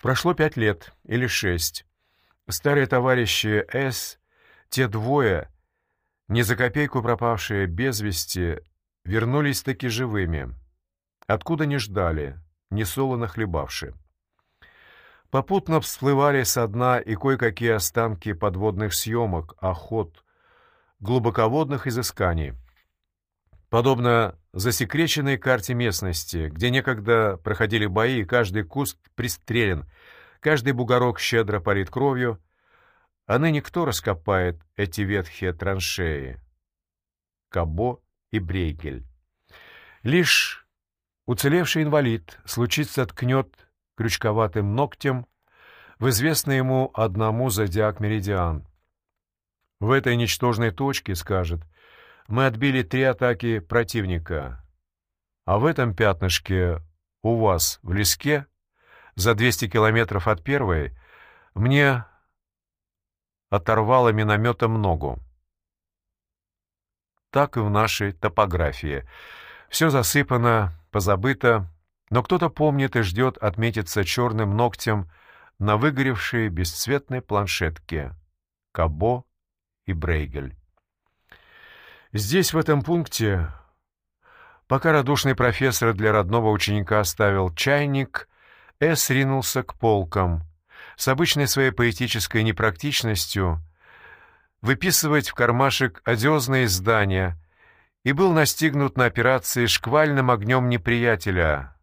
Прошло пять лет или шесть. Старые товарищи С, те двое, не за копейку пропавшие без вести, вернулись таки живыми. Откуда не ждали, не солоно хлебавши. Попутно всплывали со дна и кое-какие останки подводных съемок, охот, глубоководных изысканий. Подобно засекреченной карте местности, где некогда проходили бои, и каждый куст пристрелен, каждый бугорок щедро полит кровью, а ныне кто раскопает эти ветхие траншеи? Кабо и Брейгель. Лишь уцелевший инвалид случится ткнет крючковатым ногтем в известный ему одному зодиак-меридиан. В этой ничтожной точке, скажет, мы отбили три атаки противника, а в этом пятнышке у вас в леске, за 200 километров от первой, мне оторвало минометом ногу. Так и в нашей топографии. Все засыпано, позабыто, но кто-то помнит и ждет отметиться черным ногтем на выгоревшей бесцветной планшетке Кабо и Брейгель. Здесь, в этом пункте, пока радушный профессор для родного ученика оставил чайник, Эс ринулся к полкам, с обычной своей поэтической непрактичностью выписывать в кармашек одиозные издания и был настигнут на операции шквальным огнем неприятеля —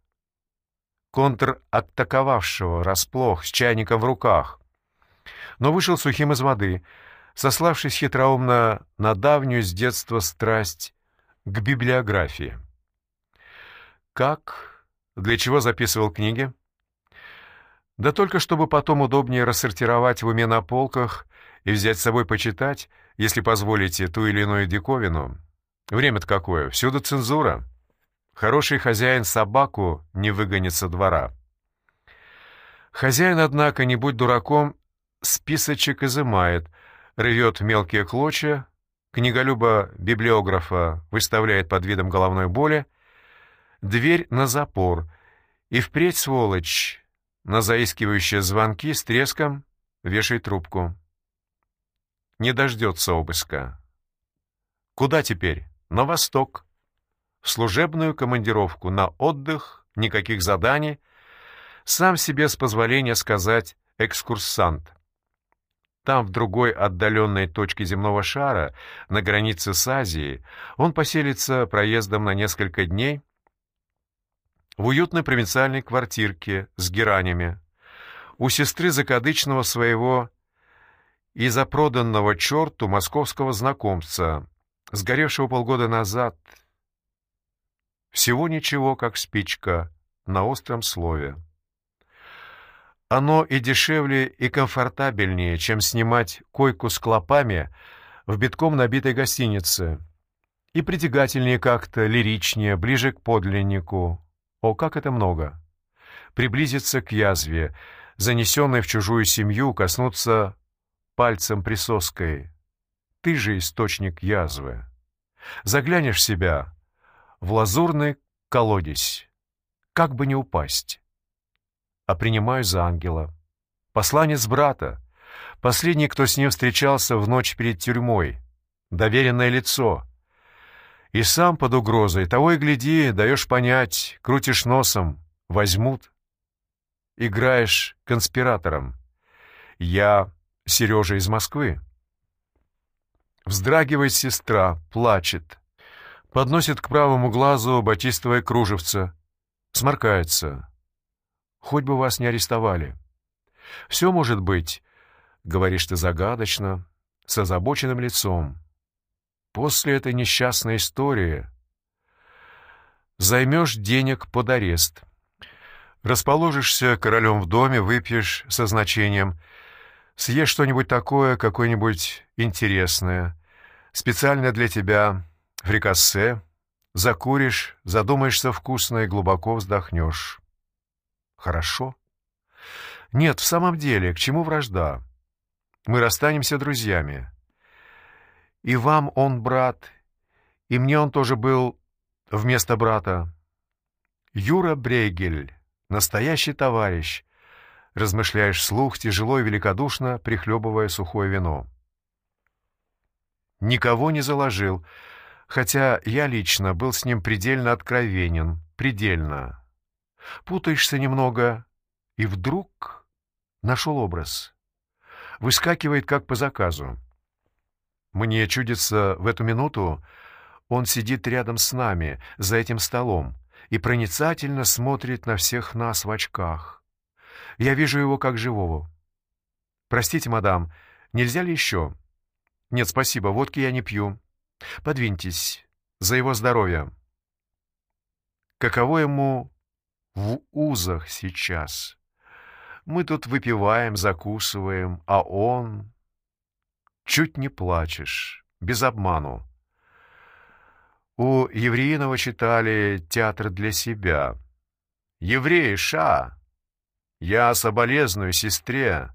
контратаковавшего расплох с чайником в руках, но вышел сухим из воды, сославшись хитроумно на давнюю с детства страсть к библиографии. Как? Для чего записывал книги? Да только чтобы потом удобнее рассортировать в уме на полках и взять с собой почитать, если позволите, ту или иную диковину. Время-то какое, всюду цензура. Хороший хозяин собаку не выгонит со двора. Хозяин, однако, не будь дураком, списочек изымает, рвет мелкие клочья, книголюба-библиографа выставляет под видом головной боли, дверь на запор, и впредь, сволочь, на заискивающие звонки с треском вешай трубку. Не дождется обыска. Куда теперь? На восток в служебную командировку на отдых, никаких заданий, сам себе с позволения сказать экскурсант. Там, в другой отдаленной точке земного шара, на границе с Азией, он поселится проездом на несколько дней в уютной провинциальной квартирке с геранями, у сестры закадычного своего и запроданного черту московского знакомца, сгоревшего полгода назад — всего ничего, как спичка на остром слове. Оно и дешевле, и комфортабельнее, чем снимать койку с клопами в битком набитой гостинице. И притягательнее как-то, лиричнее, ближе к подлиннику. О, как это много! Приблизиться к язве, занесенной в чужую семью, коснуться пальцем присоской. Ты же источник язвы. Заглянешь в себя, в лазурный колодец. Как бы не упасть. А принимаю за ангела. Посланец брата. Последний, кто с ним встречался в ночь перед тюрьмой. Доверенное лицо. И сам под угрозой. Того и гляди, даешь понять, крутишь носом. Возьмут. Играешь конспиратором. Я Сережа из Москвы. Вздрагивает сестра, плачет подносит к правому глазу батистовое кружевце, сморкается. Хоть бы вас не арестовали. Все может быть, говоришь ты загадочно, с озабоченным лицом. После этой несчастной истории займешь денег под арест. Расположишься королем в доме, выпьешь со значением, съешь что-нибудь такое, какое-нибудь интересное, специально для тебя — фрикассе, закуришь, задумаешься вкусно и глубоко вздохнешь. Хорошо? Нет, в самом деле, к чему вражда? Мы расстанемся друзьями. И вам он брат, и мне он тоже был вместо брата. Юра Брейгель, настоящий товарищ, размышляешь вслух, тяжело и великодушно прихлебывая сухое вино. Никого не заложил, хотя я лично был с ним предельно откровенен, предельно. Путаешься немного, и вдруг нашел образ. Выскакивает как по заказу. Мне чудится в эту минуту, он сидит рядом с нами, за этим столом, и проницательно смотрит на всех нас в очках. Я вижу его как живого. «Простите, мадам, нельзя ли еще?» «Нет, спасибо, водки я не пью. Подвиньтесь. За его здоровье». Каково ему в узах сейчас? Мы тут выпиваем, закусываем, а он... Чуть не плачешь, без обману. У Евреинова читали «Театр для себя». «Евреи, ша! Я соболезную сестре.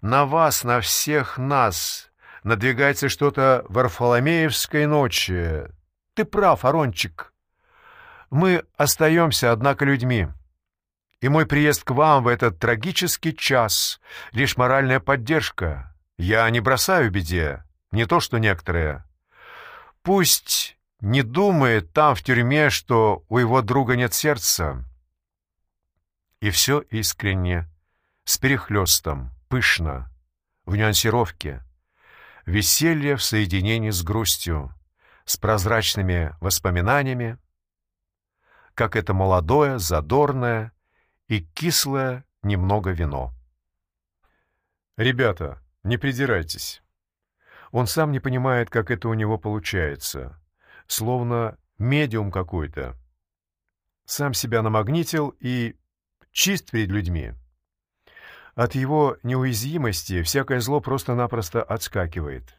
На вас, на всех нас надвигается что-то Варфоломеевской ночи. Ты прав, Арончик. Мы остаемся, однако, людьми. И мой приезд к вам в этот трагический час — лишь моральная поддержка. Я не бросаю беде, не то что некоторые. Пусть не думает там в тюрьме, что у его друга нет сердца. И все искренне, с перехлестом, пышно, в нюансировке. Веселье в соединении с грустью, с прозрачными воспоминаниями, как это молодое, задорное и кислое немного вино. «Ребята, не придирайтесь». Он сам не понимает, как это у него получается. Словно медиум какой-то. Сам себя намагнитил и чист перед людьми. От его неуязвимости всякое зло просто-напросто отскакивает.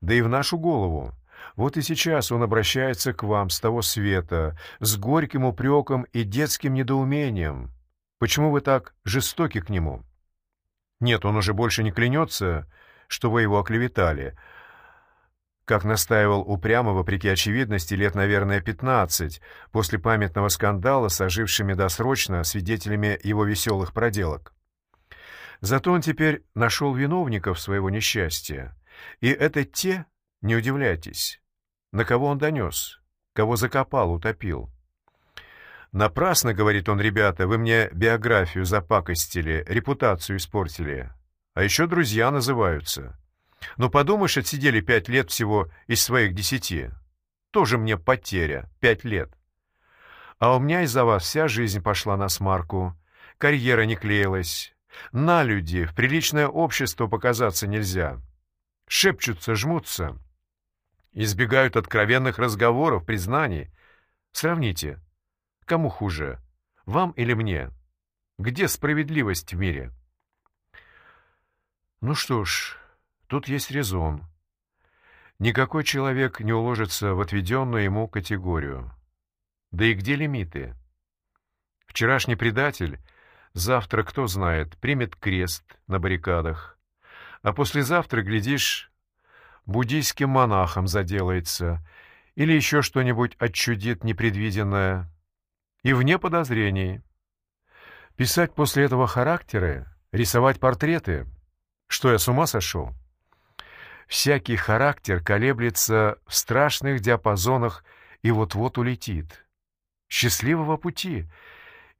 Да и в нашу голову. Вот и сейчас он обращается к вам с того света, с горьким упреком и детским недоумением. Почему вы так жестоки к нему? Нет, он уже больше не клянется, что вы его оклеветали, как настаивал упрямо, вопреки очевидности, лет, наверное, пятнадцать, после памятного скандала с ожившими досрочно свидетелями его веселых проделок. Зато он теперь нашел виновников своего несчастья, и это те, не удивляйтесь, на кого он донес, кого закопал, утопил. «Напрасно, — говорит он, — ребята, вы мне биографию запакостили, репутацию испортили, а еще друзья называются». Ну, подумаешь, отсидели пять лет всего из своих десяти. Тоже мне потеря, пять лет. А у меня из-за вас вся жизнь пошла на смарку. Карьера не клеилась. На люди, в приличное общество показаться нельзя. Шепчутся, жмутся. Избегают откровенных разговоров, признаний. Сравните, кому хуже, вам или мне? Где справедливость в мире? Ну что ж, Тут есть резон. Никакой человек не уложится в отведенную ему категорию. Да и где лимиты? Вчерашний предатель, завтра, кто знает, примет крест на баррикадах, а послезавтра, глядишь, буддийским монахом заделается или еще что-нибудь отчудит непредвиденное. И вне подозрений. Писать после этого характеры, рисовать портреты. Что, я с ума сошел? Всякий характер колеблется в страшных диапазонах и вот-вот улетит. Счастливого пути!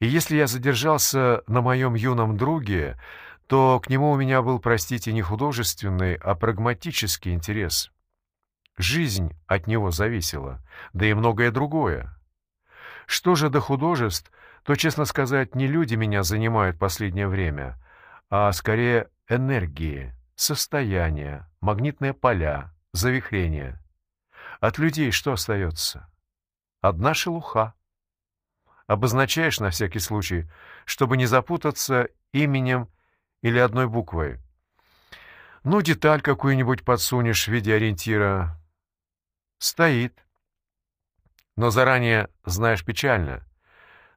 И если я задержался на моем юном друге, то к нему у меня был, простите, не художественный, а прагматический интерес. Жизнь от него зависела, да и многое другое. Что же до художеств, то, честно сказать, не люди меня занимают последнее время, а скорее энергии, состояние, магнитные поля, завихрения. От людей что остается? Одна шелуха. Обозначаешь на всякий случай, чтобы не запутаться именем или одной буквой. Ну, деталь какую-нибудь подсунешь в виде ориентира. Стоит. Но заранее знаешь печально.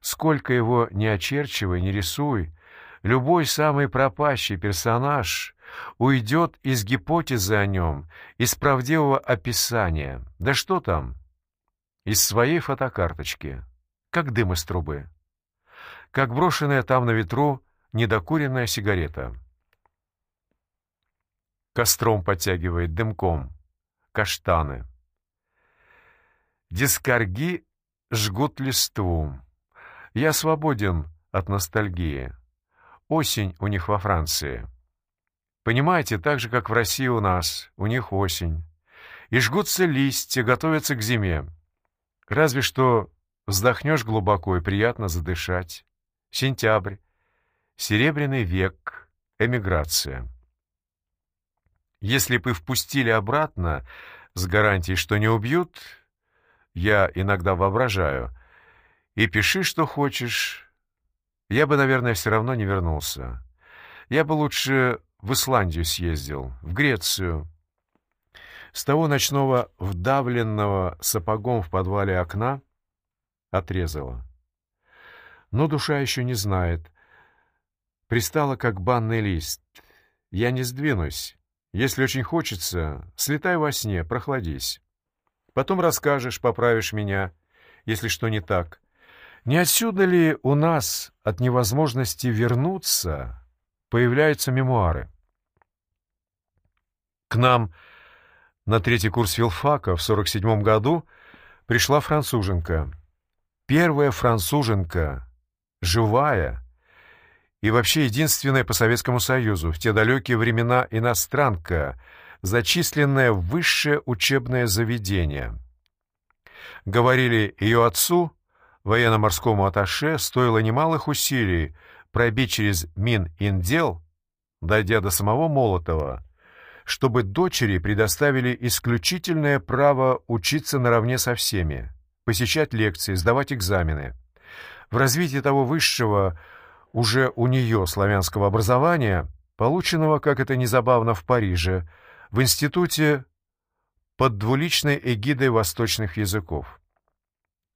Сколько его не очерчивай, не рисуй, любой самый пропащий персонаж уйдет из гипотезы о нем, из правдивого описания. Да что там? Из своей фотокарточки, как дым из трубы. Как брошенная там на ветру недокуренная сигарета. Костром подтягивает дымком. Каштаны. Дискорги жгут листву. Я свободен от ностальгии. Осень у них во Франции. Понимаете, так же, как в России у нас, у них осень. И жгутся листья, готовятся к зиме. Разве что вздохнешь глубоко и приятно задышать. Сентябрь. Серебряный век. Эмиграция. Если бы впустили обратно, с гарантией, что не убьют, я иногда воображаю, и пиши, что хочешь, я бы, наверное, все равно не вернулся. Я бы лучше в Исландию съездил, в Грецию. С того ночного вдавленного сапогом в подвале окна отрезало. Но душа еще не знает. Пристала, как банный лист. Я не сдвинусь. Если очень хочется, слетай во сне, прохладись. Потом расскажешь, поправишь меня, если что не так. Не отсюда ли у нас от невозможности вернуться появляются мемуары? К нам на третий курс филфака в 47 году пришла француженка. Первая француженка, живая, и вообще единственная по Советскому Союзу в те далекие времена иностранка, зачисленная в высшее учебное заведение. Говорили, ее отцу, военно-морскому атташе, стоило немалых усилий пробить через Мин-Индел, дойдя до самого Молотова, чтобы дочери предоставили исключительное право учиться наравне со всеми, посещать лекции, сдавать экзамены. В развитии того высшего уже у нее славянского образования, полученного, как это незабавно, в Париже, в институте под двуличной эгидой восточных языков.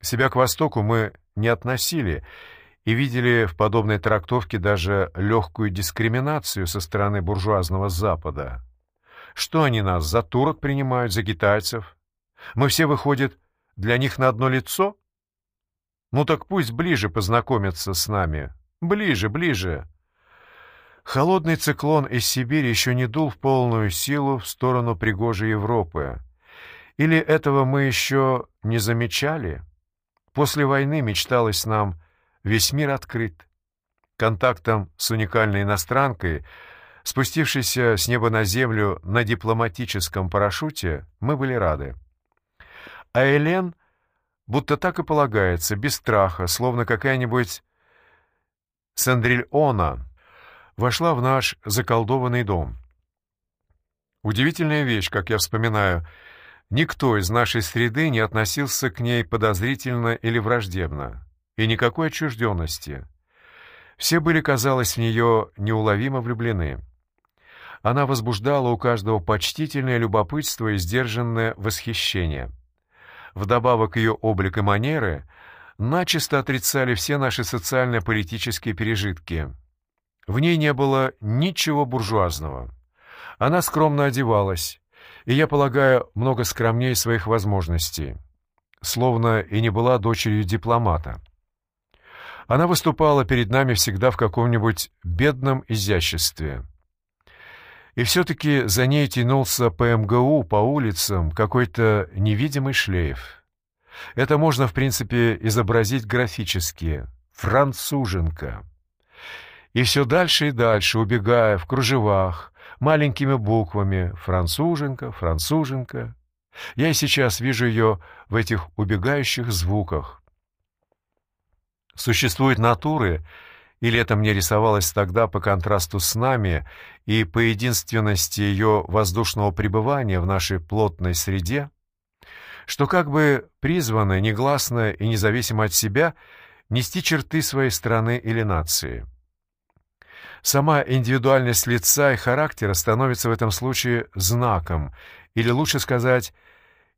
Себя к Востоку мы не относили и видели в подобной трактовке даже легкую дискриминацию со стороны буржуазного Запада. Что они нас за турок принимают, за китайцев? Мы все, выходит, для них на одно лицо? Ну так пусть ближе познакомятся с нами. Ближе, ближе. Холодный циклон из Сибири еще не дул в полную силу в сторону пригожей Европы. Или этого мы еще не замечали? После войны мечталось нам весь мир открыт. Контактом с уникальной иностранкой — Спустившись с неба на землю на дипломатическом парашюте, мы были рады. А Элен, будто так и полагается, без страха, словно какая-нибудь Сандрильона, вошла в наш заколдованный дом. Удивительная вещь, как я вспоминаю, никто из нашей среды не относился к ней подозрительно или враждебно, и никакой отчужденности. Все были, казалось, в нее неуловимо влюблены. Она возбуждала у каждого почтительное любопытство и сдержанное восхищение. Вдобавок ее облик и манеры начисто отрицали все наши социально-политические пережитки. В ней не было ничего буржуазного. Она скромно одевалась, и, я полагаю, много скромнее своих возможностей, словно и не была дочерью дипломата. Она выступала перед нами всегда в каком-нибудь бедном изяществе — и все-таки за ней тянулся по МГУ, по улицам, какой-то невидимый шлейф. Это можно, в принципе, изобразить графически. Француженка. И все дальше и дальше, убегая в кружевах, маленькими буквами «француженка», «француженка». Я и сейчас вижу ее в этих убегающих звуках. Существуют натуры, или это мне рисовалось тогда по контрасту с нами и по единственности ее воздушного пребывания в нашей плотной среде, что как бы призваны негласно и независимо от себя нести черты своей страны или нации. Сама индивидуальность лица и характера становится в этом случае знаком, или лучше сказать,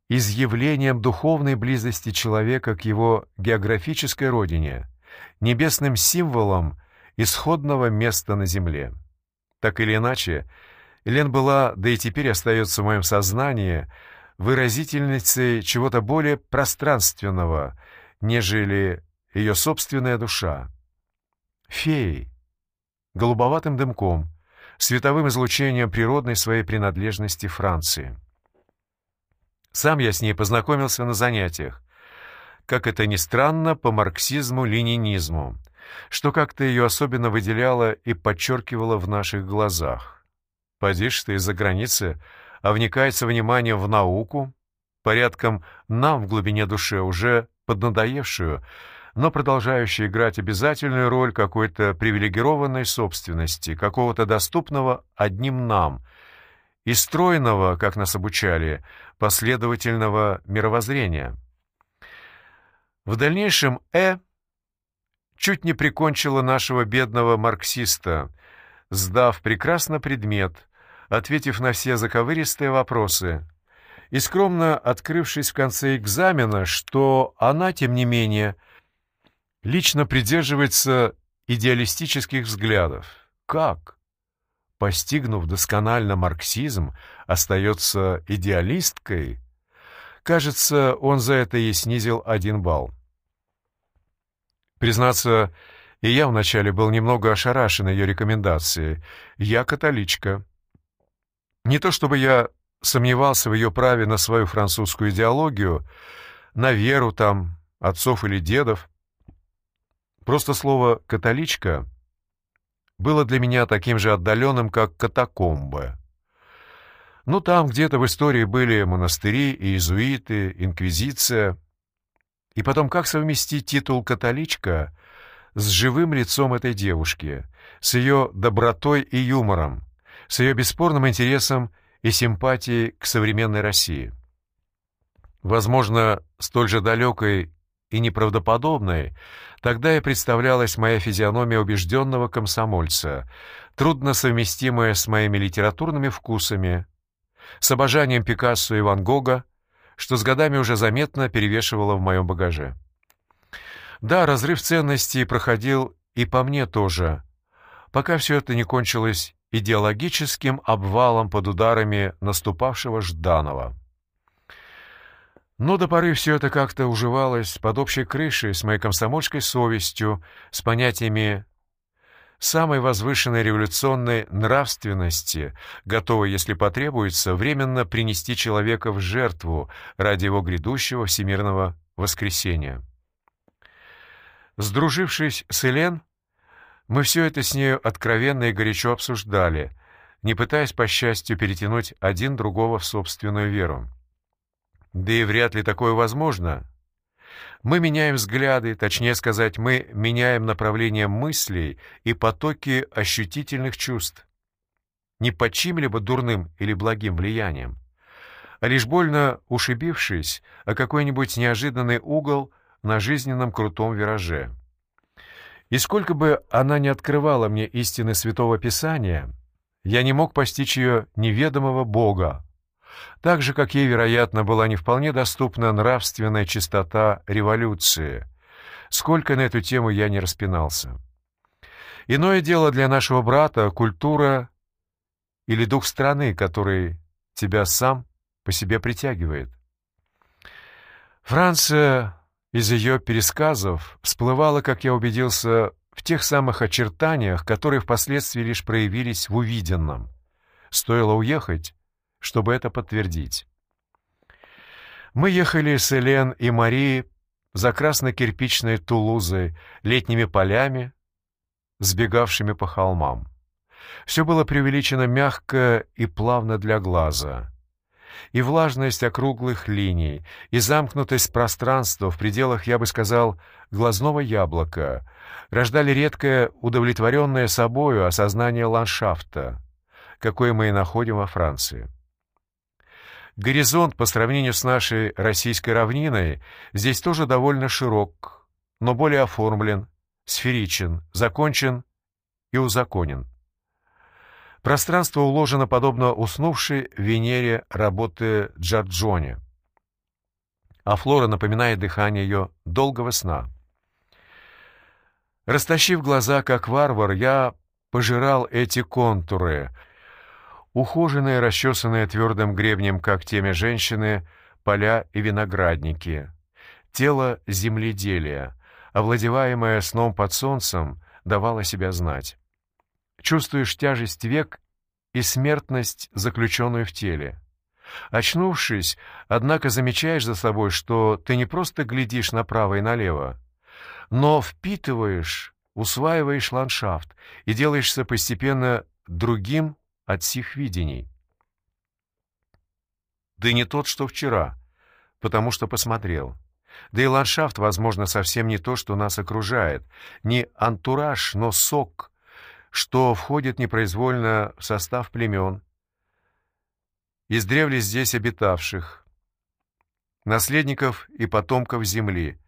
изъявлением духовной близости человека к его географической родине – небесным символом исходного места на земле. Так или иначе, Лен была, да и теперь остается в моем сознании, выразительницей чего-то более пространственного, нежели ее собственная душа. Феей, голубоватым дымком, световым излучением природной своей принадлежности Франции. Сам я с ней познакомился на занятиях, как это ни странно, по марксизму-ленинизму, что как-то ее особенно выделяло и подчеркивало в наших глазах. Подишь ты из-за границы, а вникается внимание в науку, порядком нам в глубине души уже поднадоевшую, но продолжающую играть обязательную роль какой-то привилегированной собственности, какого-то доступного одним нам и стройного, как нас обучали, последовательного мировоззрения. В дальнейшем «э» чуть не прикончила нашего бедного марксиста, сдав прекрасно предмет, ответив на все заковыристые вопросы и скромно открывшись в конце экзамена, что она, тем не менее, лично придерживается идеалистических взглядов. Как? Постигнув досконально марксизм, остается идеалисткой? Кажется, он за это ей снизил один балл. Признаться, и я вначале был немного ошарашен ее рекомендацией. Я католичка. Не то чтобы я сомневался в ее праве на свою французскую идеологию, на веру там, отцов или дедов. Просто слово «католичка» было для меня таким же отдаленным, как «катакомбы». Ну, там где-то в истории были монастыри, иезуиты, инквизиция — и потом, как совместить титул «католичка» с живым лицом этой девушки, с ее добротой и юмором, с ее бесспорным интересом и симпатией к современной России? Возможно, столь же далекой и неправдоподобной, тогда и представлялась моя физиономия убежденного комсомольца, трудно совместимая с моими литературными вкусами, с обожанием Пикассо и Ван Гога, что с годами уже заметно перевешивало в моем багаже. Да, разрыв ценностей проходил и по мне тоже, пока все это не кончилось идеологическим обвалом под ударами наступавшего Жданова. Но до поры все это как-то уживалось под общей крышей с моей комсомольской совестью, с понятиями самой возвышенной революционной нравственности, готовой, если потребуется, временно принести человека в жертву ради его грядущего всемирного воскресения. Сдружившись с Элен, мы все это с нею откровенно и горячо обсуждали, не пытаясь, по счастью, перетянуть один другого в собственную веру. Да и вряд ли такое возможно, мы меняем взгляды, точнее сказать, мы меняем направление мыслей и потоки ощутительных чувств. Не под чьим-либо дурным или благим влиянием, а лишь больно ушибившись о какой-нибудь неожиданный угол на жизненном крутом вираже. И сколько бы она ни открывала мне истины Святого Писания, я не мог постичь ее неведомого Бога, так же, как ей, вероятно, была не вполне доступна нравственная чистота революции. Сколько на эту тему я не распинался. Иное дело для нашего брата — культура или дух страны, который тебя сам по себе притягивает. Франция из ее пересказов всплывала, как я убедился, в тех самых очертаниях, которые впоследствии лишь проявились в увиденном. Стоило уехать, чтобы это подтвердить. Мы ехали с Элен и Марией за красно-кирпичной Тулузой, летними полями, сбегавшими по холмам. Все было преувеличено мягко и плавно для глаза. И влажность округлых линий, и замкнутость пространства в пределах, я бы сказал, глазного яблока рождали редкое удовлетворенное собою осознание ландшафта, какое мы и находим во Франции. Горизонт по сравнению с нашей российской равниной здесь тоже довольно широк, но более оформлен, сферичен, закончен и узаконен. Пространство уложено подобно уснувшей Венере работы Джорджоне, а флора напоминает дыхание ее долгого сна. Растащив глаза, как варвар, я пожирал эти контуры — ухоженные, расчесанные твердым гребнем когтями женщины, поля и виноградники. Тело земледелия, овладеваемое сном под солнцем, давало себя знать. Чувствуешь тяжесть век и смертность, заключенную в теле. Очнувшись, однако замечаешь за собой, что ты не просто глядишь направо и налево, но впитываешь, усваиваешь ландшафт и делаешься постепенно другим от сих видений. Ты не тот, что вчера, потому что посмотрел. Да и ландшафт, возможно, совсем не то, что нас окружает. Не антураж, но сок, что входит непроизвольно в состав племен, издревле здесь обитавших, наследников и потомков земли,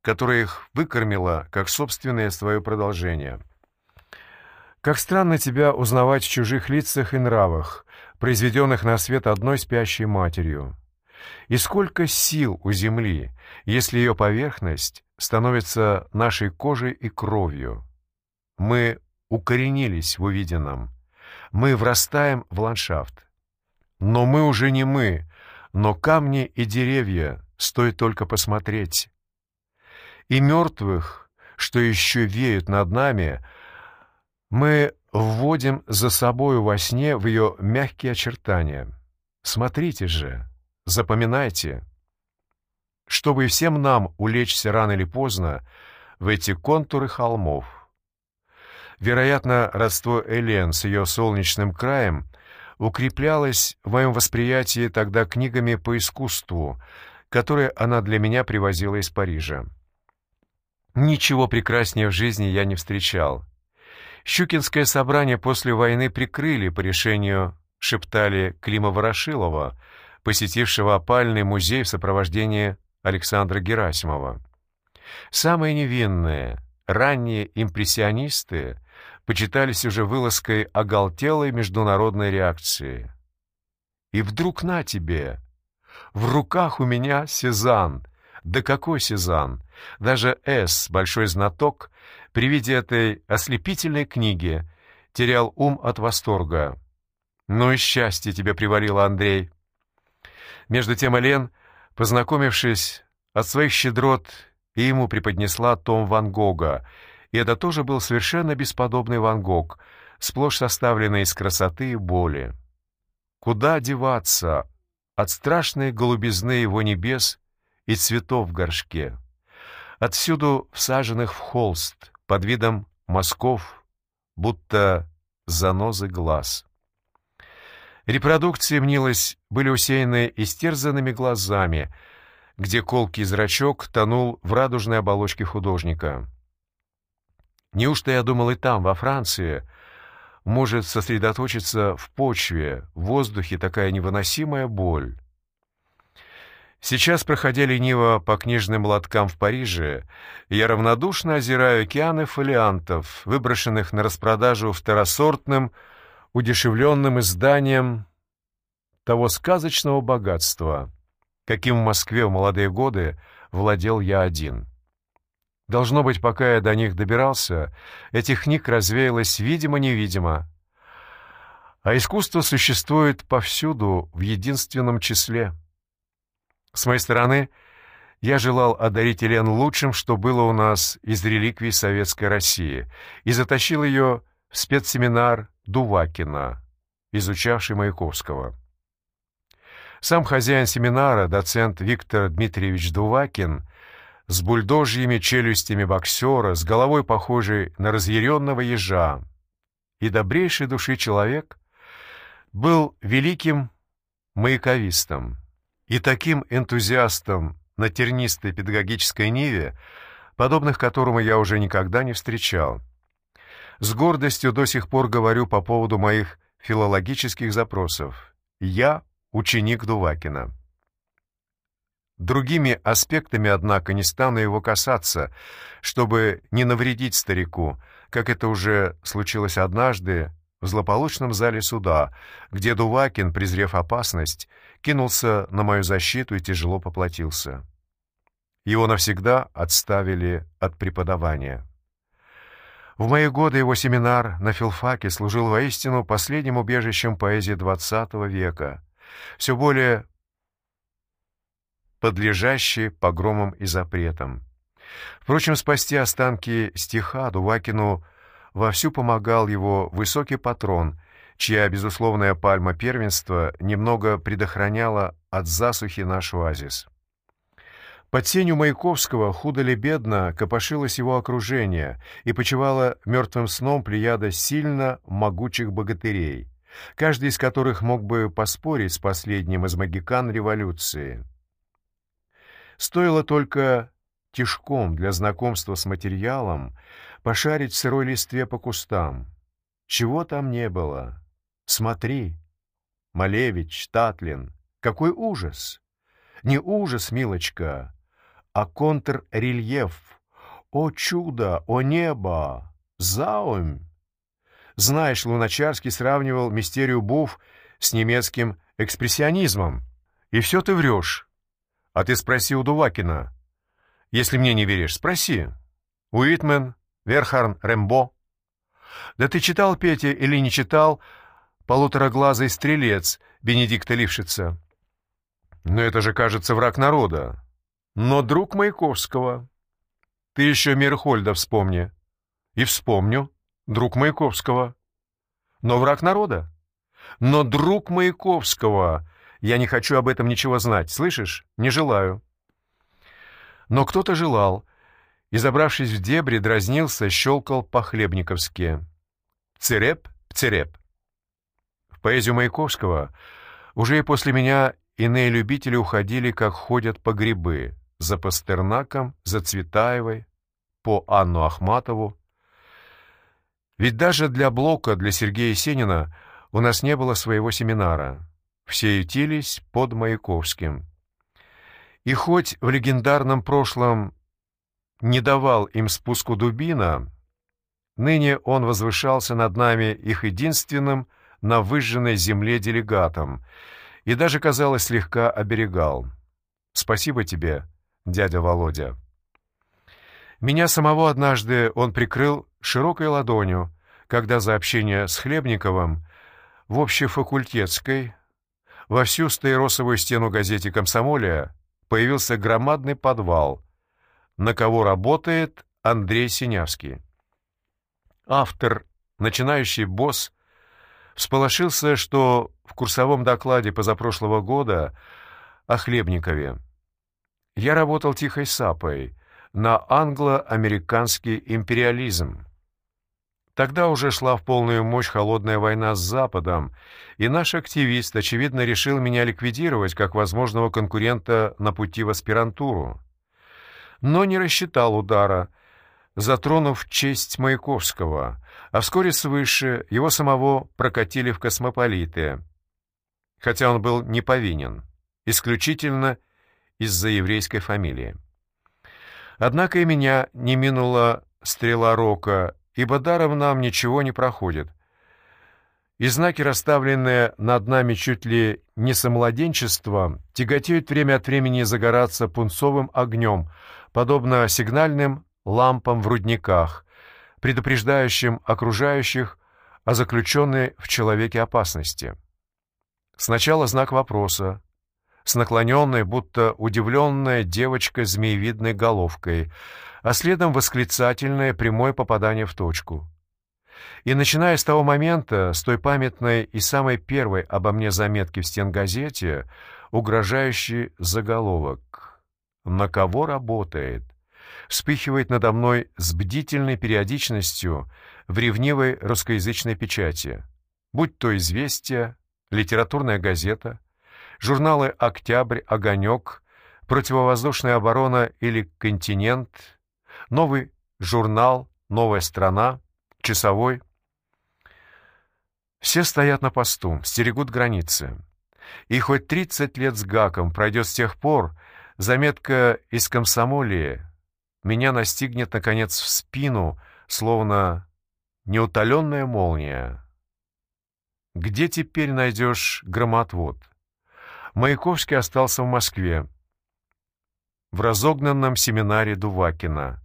которая их выкормила как собственное свое продолжение. Как странно тебя узнавать в чужих лицах и нравах, произведенных на свет одной спящей матерью. И сколько сил у земли, если ее поверхность становится нашей кожей и кровью. Мы укоренились в увиденном. Мы врастаем в ландшафт. Но мы уже не мы, но камни и деревья, стоит только посмотреть. И мертвых, что еще веют над нами, мы вводим за собою во сне в ее мягкие очертания. Смотрите же, запоминайте, чтобы всем нам улечься рано или поздно в эти контуры холмов. Вероятно, родство Элен с ее солнечным краем укреплялось в моем восприятии тогда книгами по искусству, которые она для меня привозила из Парижа. Ничего прекраснее в жизни я не встречал. Щукинское собрание после войны прикрыли по решению, шептали Клима Ворошилова, посетившего опальный музей в сопровождении Александра Герасимова. Самые невинные, ранние импрессионисты почитались уже вылазкой оголтелой международной реакции. И вдруг на тебе! В руках у меня Сезанн. Да какой Сезанн! Даже С, большой знаток, при виде этой ослепительной книги терял ум от восторга. «Ну и счастье тебе привалило, Андрей!» Между тем Элен, познакомившись от своих щедрот, и ему преподнесла том Ван Гога — и это тоже был совершенно бесподобный Ван Гог, сплошь составленный из красоты и боли. Куда деваться от страшной голубизны его небес и цветов в горшке? Отсюду всаженных в холст под видом мазков, будто занозы глаз. Репродукции, мнилось, были усеяны истерзанными глазами, где колкий зрачок тонул в радужной оболочке художника. Неужто я думал и там, во Франции, может сосредоточиться в почве, в воздухе такая невыносимая боль? Сейчас, проходя лениво по книжным лоткам в Париже, я равнодушно озираю океаны фолиантов, выброшенных на распродажу второсортным, удешевленным изданием того сказочного богатства, каким в Москве в молодые годы владел я один. Должно быть, пока я до них добирался, этих книг развеялось видимо-невидимо. А искусство существует повсюду, в единственном числе. С моей стороны, я желал одарить Елен лучшим, что было у нас из реликвий Советской России, и затащил ее в спецсеминар Дувакина, изучавший Маяковского. Сам хозяин семинара, доцент Виктор Дмитриевич Дувакин, с бульдожьими челюстями боксера, с головой похожей на разъяренного ежа, и добрейшей души человек, был великим маяковистом и таким энтузиастом на тернистой педагогической ниве, подобных которому я уже никогда не встречал. С гордостью до сих пор говорю по поводу моих филологических запросов. Я ученик Дувакина. Другими аспектами, однако, не стану его касаться, чтобы не навредить старику, как это уже случилось однажды в злополучном зале суда, где Дувакин, презрев опасность, кинулся на мою защиту и тяжело поплатился. Его навсегда отставили от преподавания. В мои годы его семинар на филфаке служил воистину последним убежищем поэзии XX века, все более подлежащие погромам и запретам. Впрочем, спасти останки стиха Дувакину вовсю помогал его высокий патрон, чья безусловная пальма первенства немного предохраняла от засухи наш оазис. Под сенью Маяковского худо ли бедно копошилось его окружение и почивала мертвым сном плеяда сильно могучих богатырей, каждый из которых мог бы поспорить с последним из магикан революции. Стоило только тишком для знакомства с материалом пошарить в сырой листве по кустам. Чего там не было? Смотри, Малевич, Татлин, какой ужас! Не ужас, милочка, а контррельеф. О чудо, о небо! Заумь! Знаешь, Луначарский сравнивал мистерию Буф с немецким экспрессионизмом. И все ты врешь. А ты спроси у Дувакина. Если мне не веришь, спроси. Уитмен, Верхарн, Рэмбо. Да ты читал, Петя, или не читал «Полутораглазый стрелец» Бенедикта Лившица? Но это же, кажется, враг народа. Но друг Маяковского. Ты еще Мирхольда вспомни. И вспомню, друг Маяковского. Но враг народа. Но друг Маяковского. Я не хочу об этом ничего знать, слышишь? Не желаю. Но кто-то желал, и, забравшись в дебри, дразнился, щелкал по-хлебниковски. Цереп, цереп. В поэзию Маяковского уже и после меня иные любители уходили, как ходят по грибы за Пастернаком, за Цветаевой, по Анну Ахматову. Ведь даже для Блока, для Сергея Есенина у нас не было своего семинара. Все ютились под Маяковским. И хоть в легендарном прошлом не давал им спуску дубина, ныне он возвышался над нами их единственным на выжженной земле делегатом и даже, казалось, слегка оберегал. Спасибо тебе, дядя Володя. Меня самого однажды он прикрыл широкой ладонью, когда за общение с Хлебниковым в общефакультетской во всю стаиросовую стену газете «Комсомолия» появился громадный подвал, на кого работает Андрей Синявский. Автор, начинающий босс, всполошился, что в курсовом докладе позапрошлого года о Хлебникове я работал тихой сапой на англо-американский империализм. Тогда уже шла в полную мощь холодная война с Западом, и наш активист, очевидно, решил меня ликвидировать как возможного конкурента на пути в аспирантуру. Но не рассчитал удара, затронув честь Маяковского, а вскоре свыше его самого прокатили в космополиты, хотя он был не повинен, исключительно из-за еврейской фамилии. Однако и меня не минула стрела рока, ибо даром нам ничего не проходит. И знаки, расставленные над нами чуть ли не со тяготеют время от времени загораться пунцовым огнем, подобно сигнальным лампам в рудниках, предупреждающим окружающих о заключенной в человеке опасности. Сначала знак вопроса, с наклоненной, будто удивленная девочка змеевидной головкой, а следом восклицательное прямое попадание в точку. И начиная с того момента, с той памятной и самой первой обо мне заметки в стенгазете, угрожающий заголовок «На кого работает?» вспыхивает надо мной с бдительной периодичностью в ревнивой русскоязычной печати, будь то «Известия», «Литературная газета», журналы «Октябрь», «Огонек», «Противовоздушная оборона» или «Континент», новый журнал «Новая страна», «Часовой». Все стоят на посту, стерегут границы. И хоть тридцать лет с гаком пройдет с тех пор, заметка из комсомолии меня настигнет, наконец, в спину, словно неутоленная молния. Где теперь найдешь громотвод? Маяковский остался в Москве, в разогнанном семинаре Дувакина.